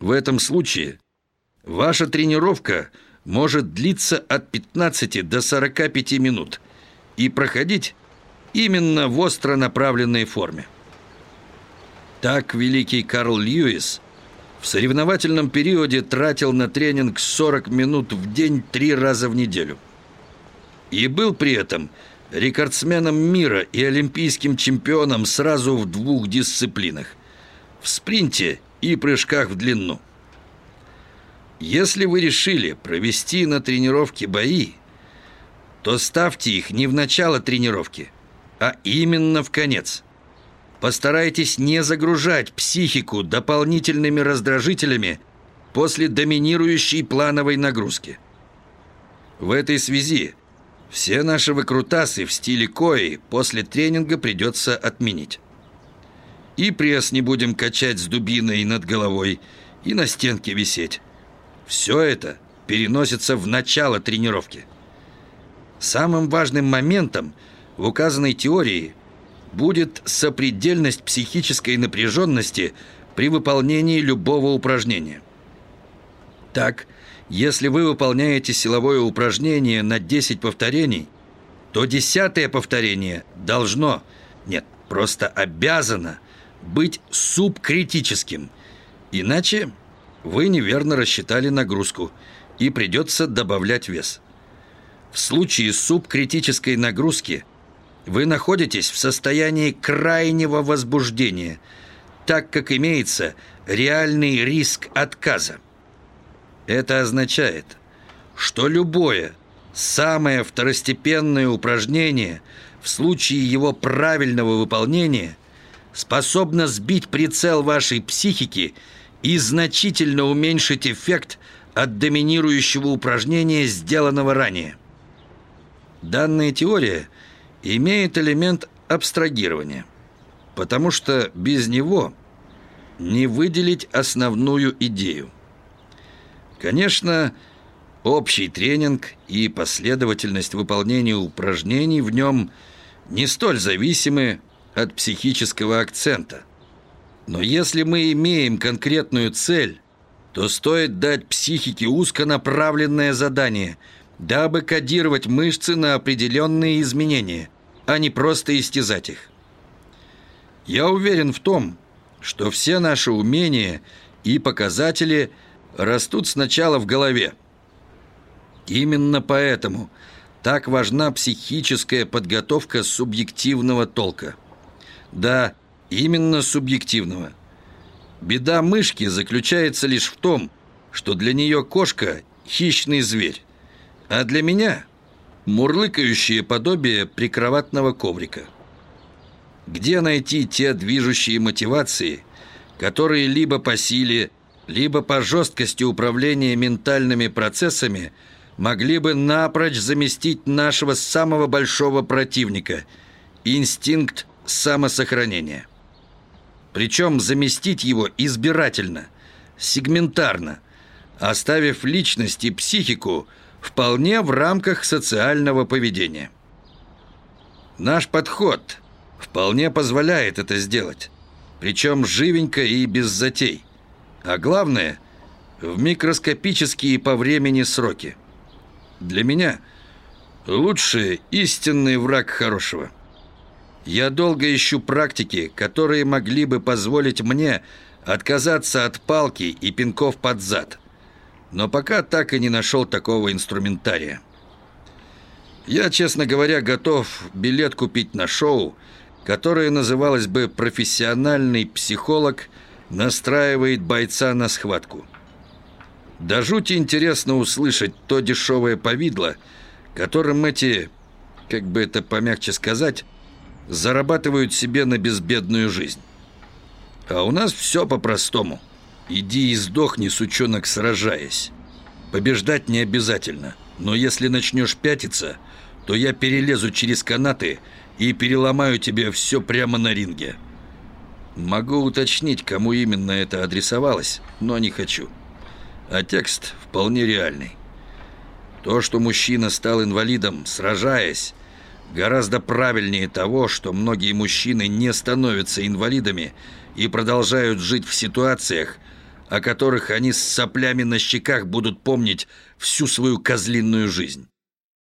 В этом случае ваша тренировка может длиться от 15 до 45 минут и проходить именно в остро направленной форме. Так великий Карл Льюис в соревновательном периоде тратил на тренинг 40 минут в день три раза в неделю. И был при этом рекордсменом мира и олимпийским чемпионом сразу в двух дисциплинах – в спринте и прыжках в длину. Если вы решили провести на тренировке бои, то ставьте их не в начало тренировки, а именно в конец – Постарайтесь не загружать психику дополнительными раздражителями после доминирующей плановой нагрузки. В этой связи все наши выкрутасы в стиле кои после тренинга придется отменить. И пресс не будем качать с дубиной над головой, и на стенке висеть. Все это переносится в начало тренировки. Самым важным моментом в указанной теории будет сопредельность психической напряженности при выполнении любого упражнения. Так, если вы выполняете силовое упражнение на 10 повторений, то десятое повторение должно, нет, просто обязано быть субкритическим. Иначе вы неверно рассчитали нагрузку и придется добавлять вес. В случае субкритической нагрузки – вы находитесь в состоянии крайнего возбуждения, так как имеется реальный риск отказа. Это означает, что любое самое второстепенное упражнение в случае его правильного выполнения способно сбить прицел вашей психики и значительно уменьшить эффект от доминирующего упражнения, сделанного ранее. Данная теория – имеет элемент абстрагирования, потому что без него не выделить основную идею. Конечно, общий тренинг и последовательность выполнения упражнений в нем не столь зависимы от психического акцента. Но если мы имеем конкретную цель, то стоит дать психике узконаправленное задание – дабы кодировать мышцы на определенные изменения, а не просто истязать их. Я уверен в том, что все наши умения и показатели растут сначала в голове. Именно поэтому так важна психическая подготовка субъективного толка. Да, именно субъективного. Беда мышки заключается лишь в том, что для нее кошка – хищный зверь. А для меня мурлыкающее подобие прикроватного коврика. Где найти те движущие мотивации, которые либо по силе, либо по жесткости управления ментальными процессами могли бы напрочь заместить нашего самого большого противника – инстинкт самосохранения. Причем заместить его избирательно, сегментарно, оставив личность и психику – вполне в рамках социального поведения. Наш подход вполне позволяет это сделать, причем живенько и без затей. А главное, в микроскопические по времени сроки. Для меня лучший истинный враг хорошего. Я долго ищу практики, которые могли бы позволить мне отказаться от палки и пинков под зад – но пока так и не нашел такого инструментария. Я, честно говоря, готов билет купить на шоу, которое называлось бы «Профессиональный психолог настраивает бойца на схватку». До жути интересно услышать то дешевое повидло, которым эти, как бы это помягче сказать, зарабатывают себе на безбедную жизнь. А у нас все по-простому – Иди и сдохни, сучонок, сражаясь. Побеждать не обязательно, но если начнешь пятиться, то я перелезу через канаты и переломаю тебе все прямо на ринге. Могу уточнить, кому именно это адресовалось, но не хочу. А текст вполне реальный. То, что мужчина стал инвалидом, сражаясь, гораздо правильнее того, что многие мужчины не становятся инвалидами и продолжают жить в ситуациях, о которых они с соплями на щеках будут помнить всю свою козлиную жизнь.